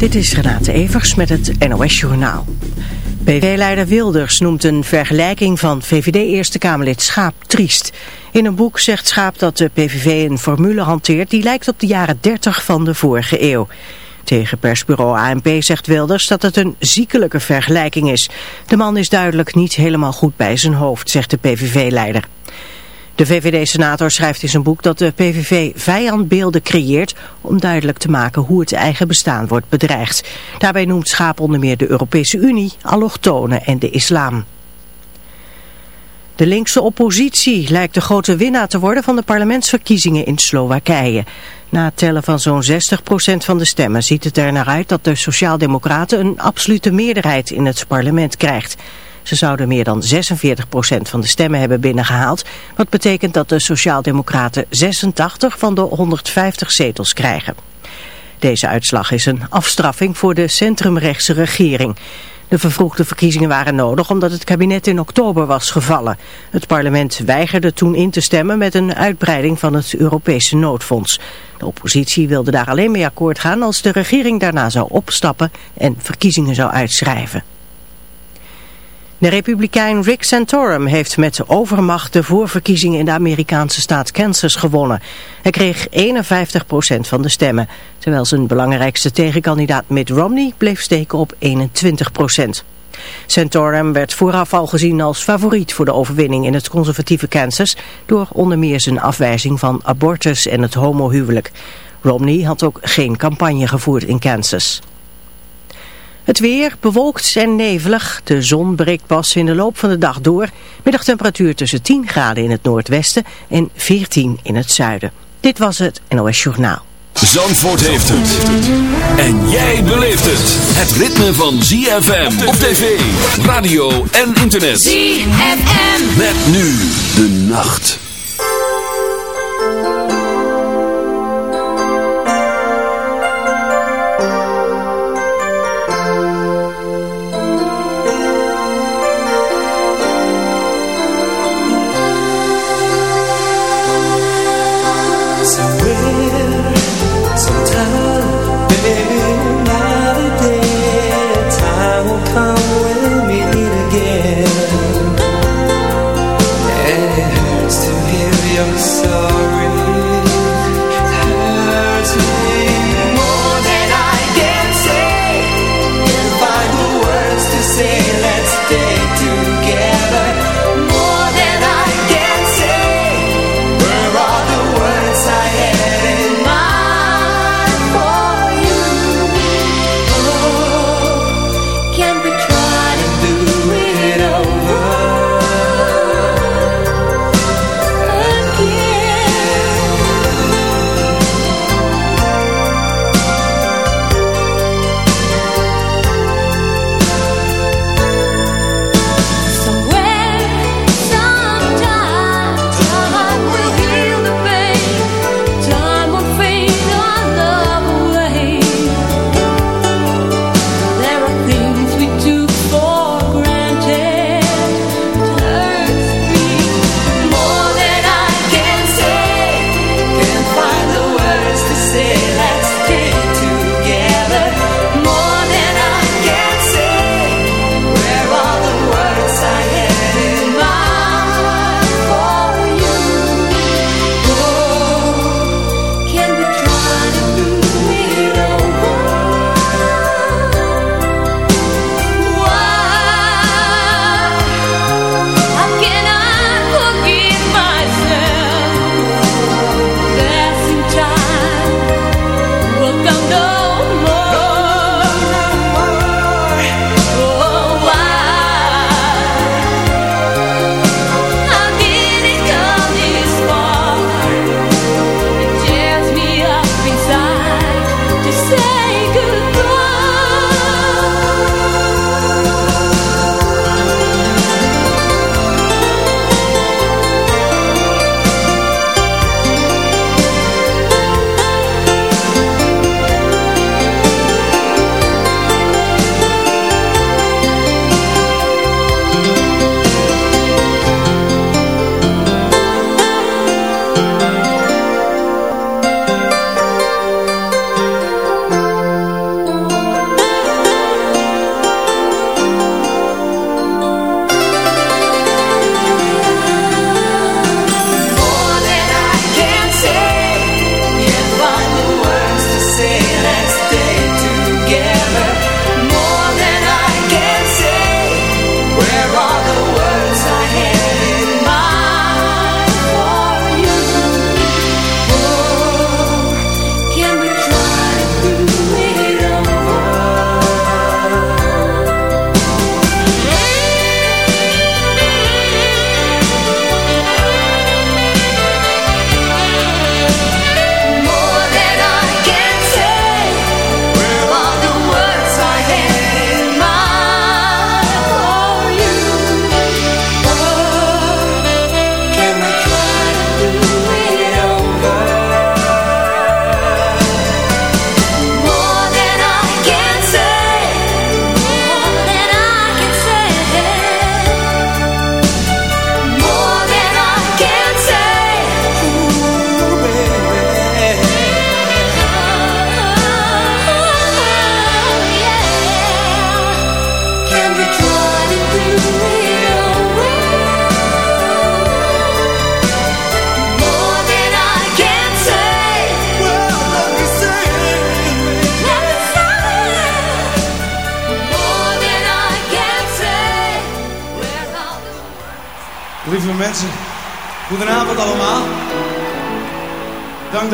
Dit is Renate Evers met het NOS Journaal. PV-leider Wilders noemt een vergelijking van VVD-Eerste Kamerlid Schaap triest. In een boek zegt Schaap dat de PVV een formule hanteert die lijkt op de jaren 30 van de vorige eeuw. Tegen persbureau ANP zegt Wilders dat het een ziekelijke vergelijking is. De man is duidelijk niet helemaal goed bij zijn hoofd, zegt de PVV-leider. De VVD-senator schrijft in zijn boek dat de PVV vijandbeelden creëert om duidelijk te maken hoe het eigen bestaan wordt bedreigd. Daarbij noemt Schaap onder meer de Europese Unie, allochtonen en de islam. De linkse oppositie lijkt de grote winnaar te worden van de parlementsverkiezingen in Slowakije. Na het tellen van zo'n 60% van de stemmen ziet het er naar uit dat de Sociaaldemocraten een absolute meerderheid in het parlement krijgt. Ze zouden meer dan 46% van de stemmen hebben binnengehaald. Wat betekent dat de Sociaaldemocraten 86 van de 150 zetels krijgen. Deze uitslag is een afstraffing voor de centrumrechtse regering. De vervroegde verkiezingen waren nodig omdat het kabinet in oktober was gevallen. Het parlement weigerde toen in te stemmen met een uitbreiding van het Europese noodfonds. De oppositie wilde daar alleen mee akkoord gaan als de regering daarna zou opstappen en verkiezingen zou uitschrijven. De republikein Rick Santorum heeft met overmacht de voorverkiezingen in de Amerikaanse staat Kansas gewonnen. Hij kreeg 51% van de stemmen, terwijl zijn belangrijkste tegenkandidaat Mitt Romney bleef steken op 21%. Santorum werd vooraf al gezien als favoriet voor de overwinning in het conservatieve Kansas door onder meer zijn afwijzing van abortus en het homohuwelijk. Romney had ook geen campagne gevoerd in Kansas. Het weer bewolkt en nevelig. De zon breekt pas in de loop van de dag door. Middagtemperatuur tussen 10 graden in het noordwesten en 14 in het zuiden. Dit was het NOS Journaal. Zandvoort heeft het. En jij beleeft het. Het ritme van ZFM op tv, radio en internet. ZFM. Met nu de nacht.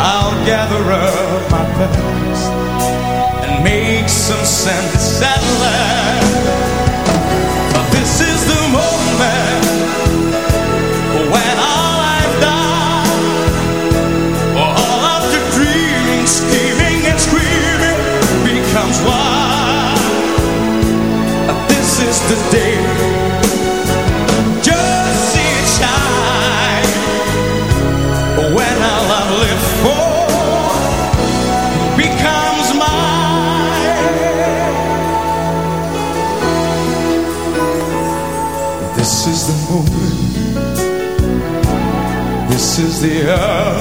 I'll gather up my past and make some sense at last. This is the hour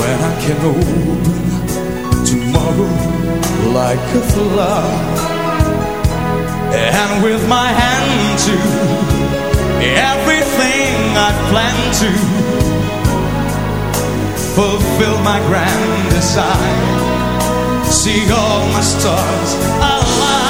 when I can open tomorrow like a flower, and with my hand to everything I plan to fulfill my grand design. See all my stars align.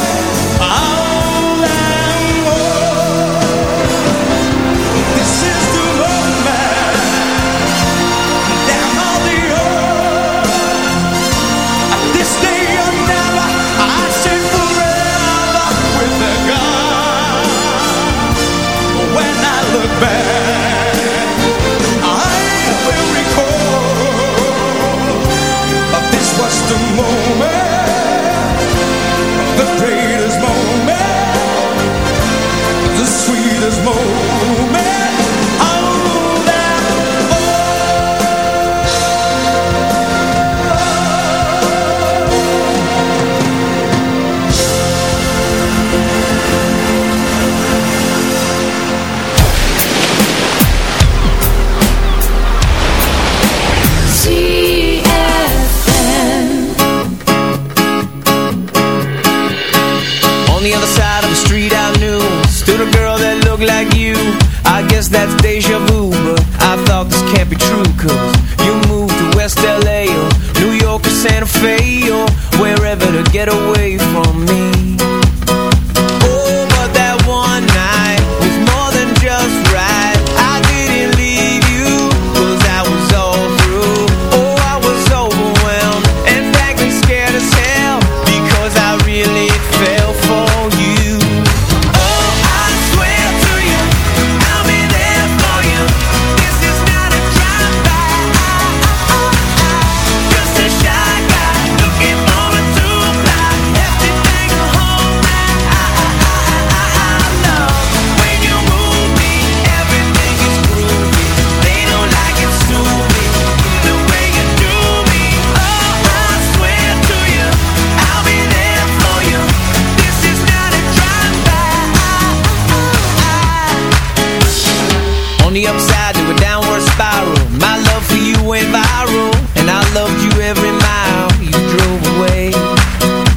On the upside to a downward spiral. My love for you went viral And I loved you every mile you drove away.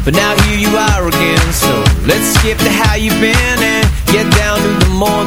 But now here you are again So let's skip to how you've been And get down to the more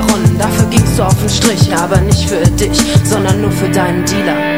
Runden. Dafür gingst du auf den Strich, aber nicht für dich, sondern nur für deinen Dealer.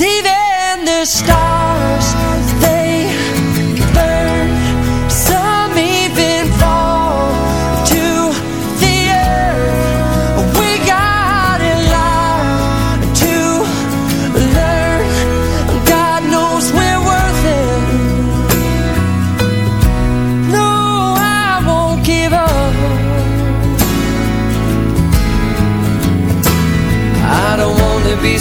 even the stars,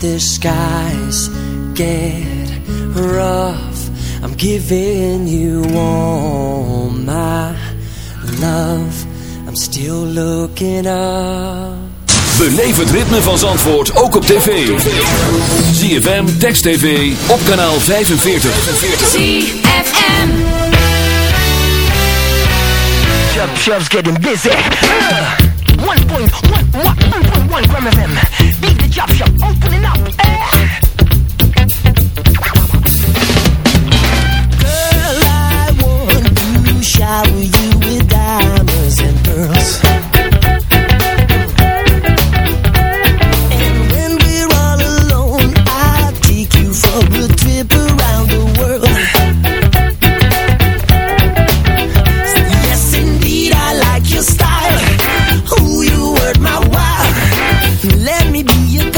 the skies get rough. I'm giving you all my love. I'm still looking up. Beleef het ritme van Zandvoort ook op tv. ZFM, Text TV, op kanaal 45 ZFM. Chub Chub's getting busy. Uh, 1.1 maybe you got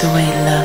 the way love.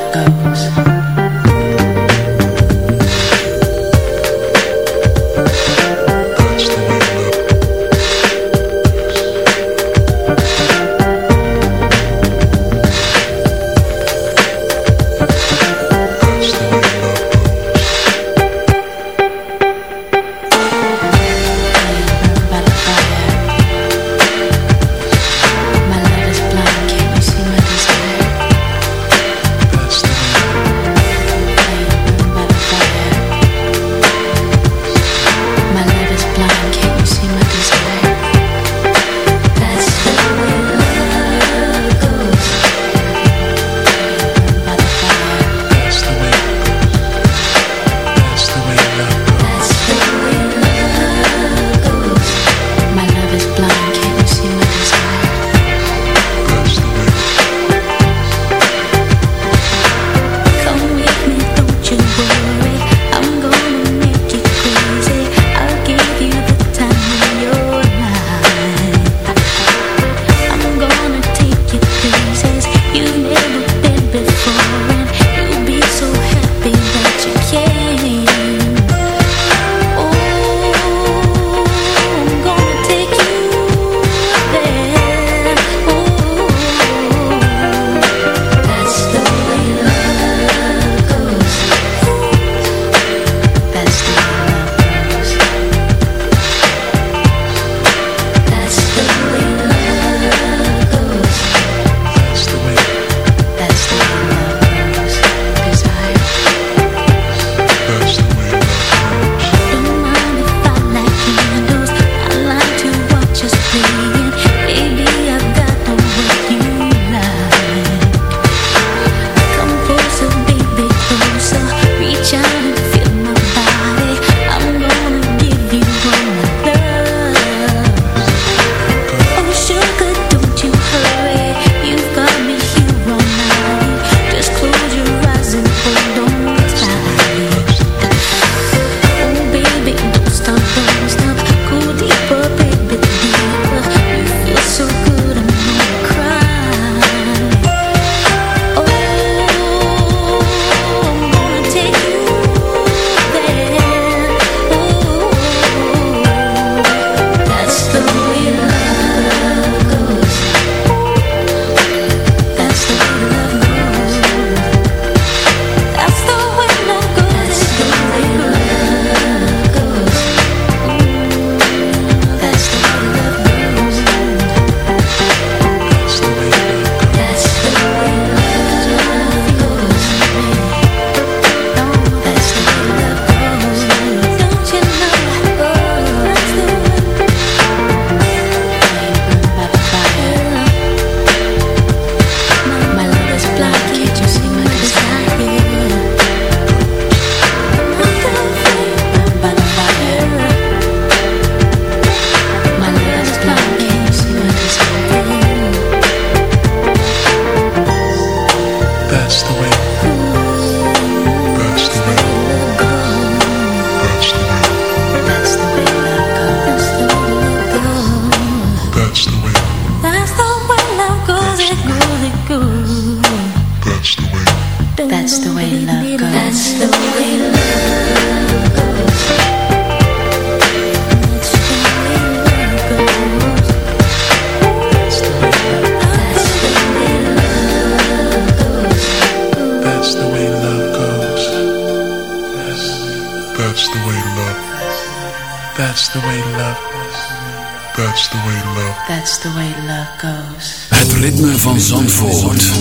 the way love goes. Het ritme van Zandvoort.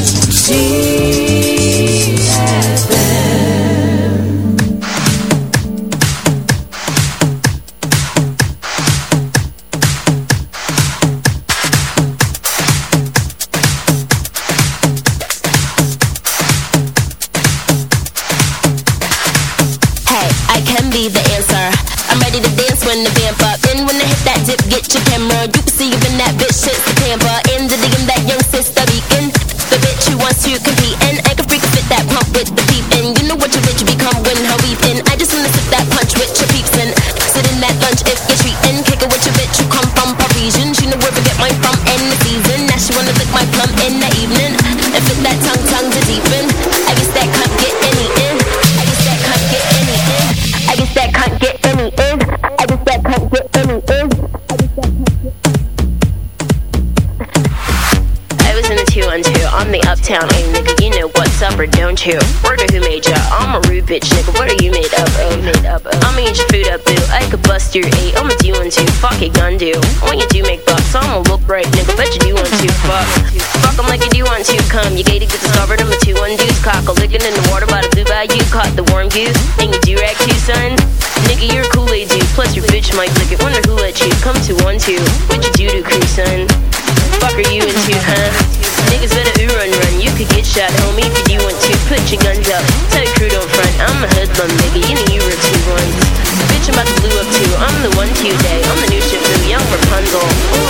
shot, homie, if you want to put your guns up. Tell your crew don't front, I'm a hoodlum, baby, you know you were two ones. Bitch, I'm about to blue up too, I'm the one today, I'm the new Shifu, young Rapunzel.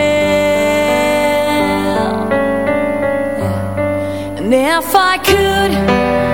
if I could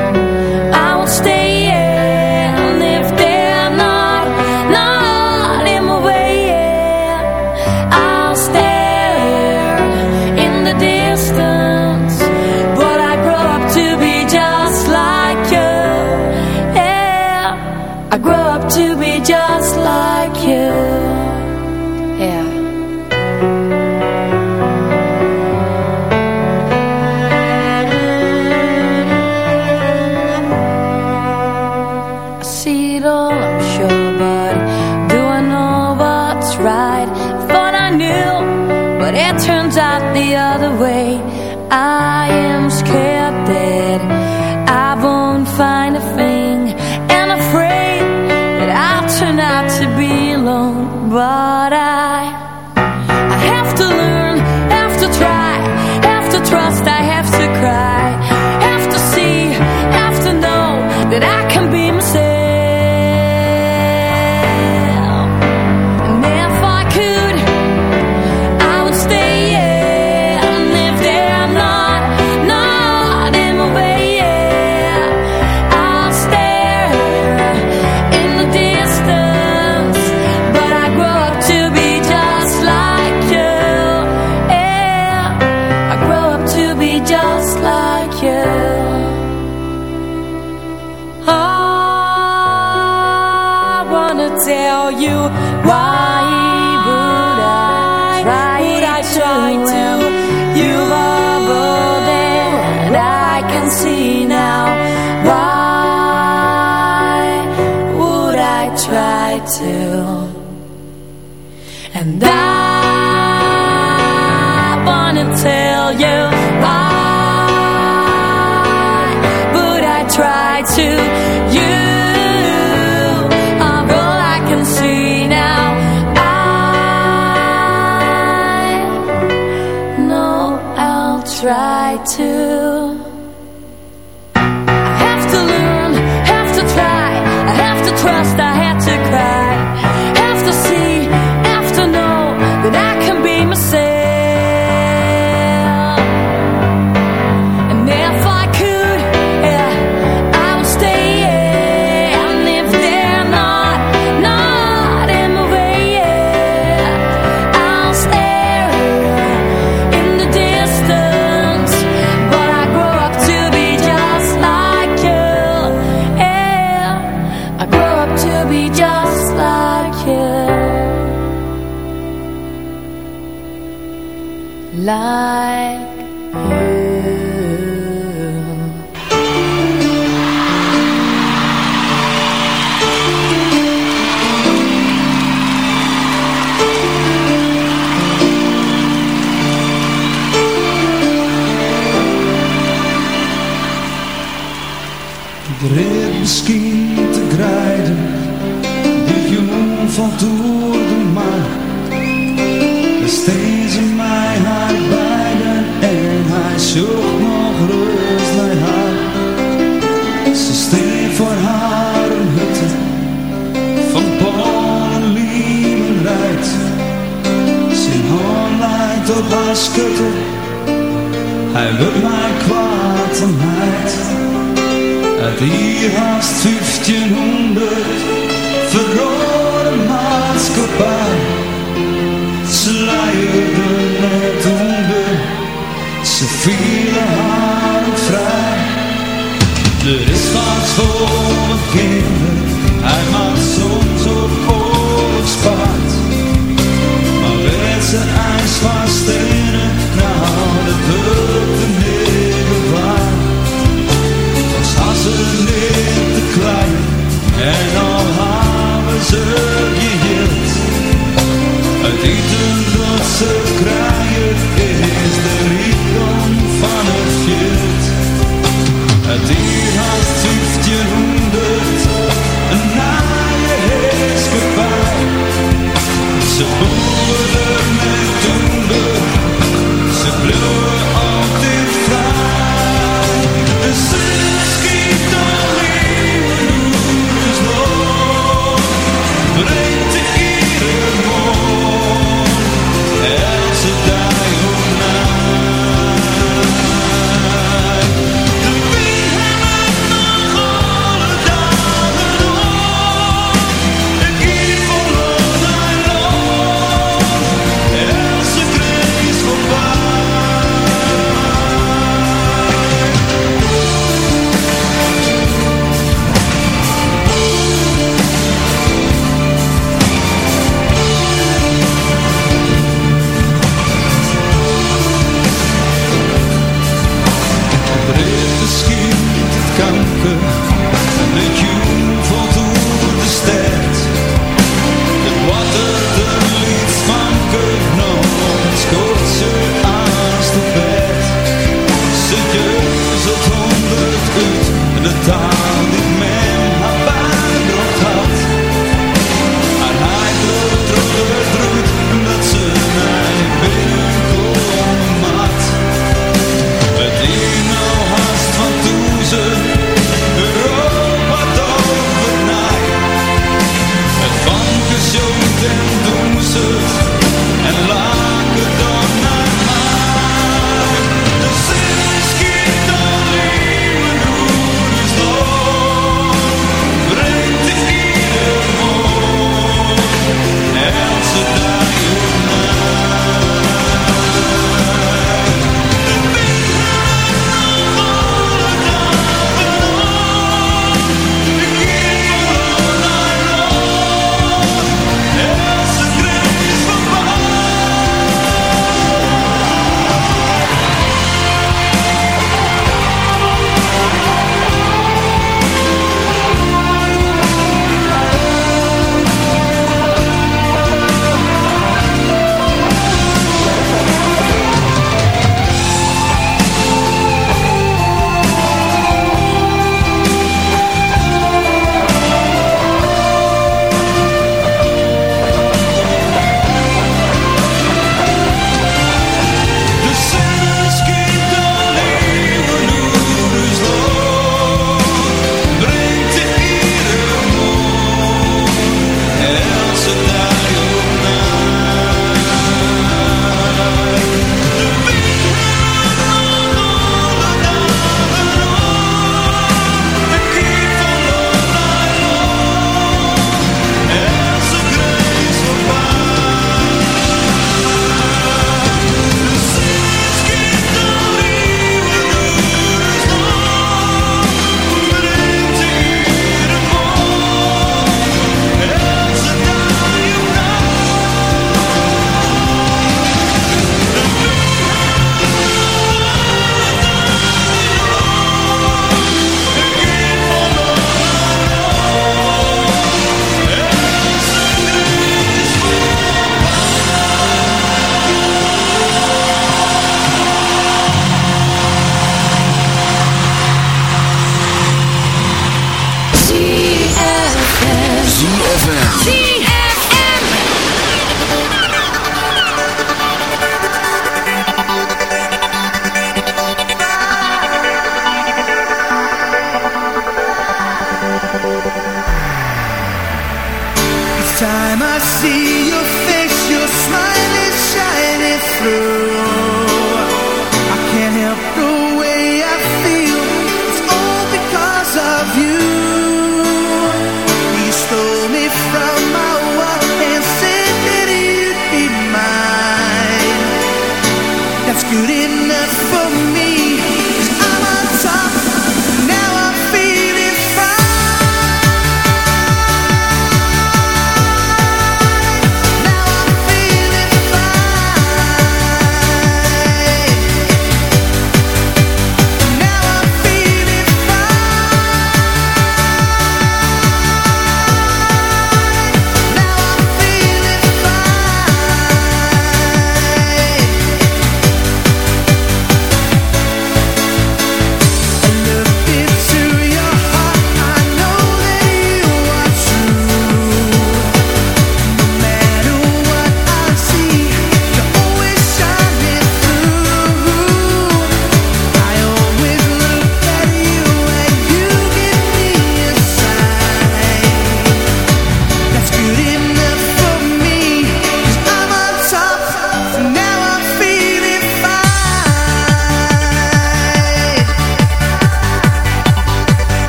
beauty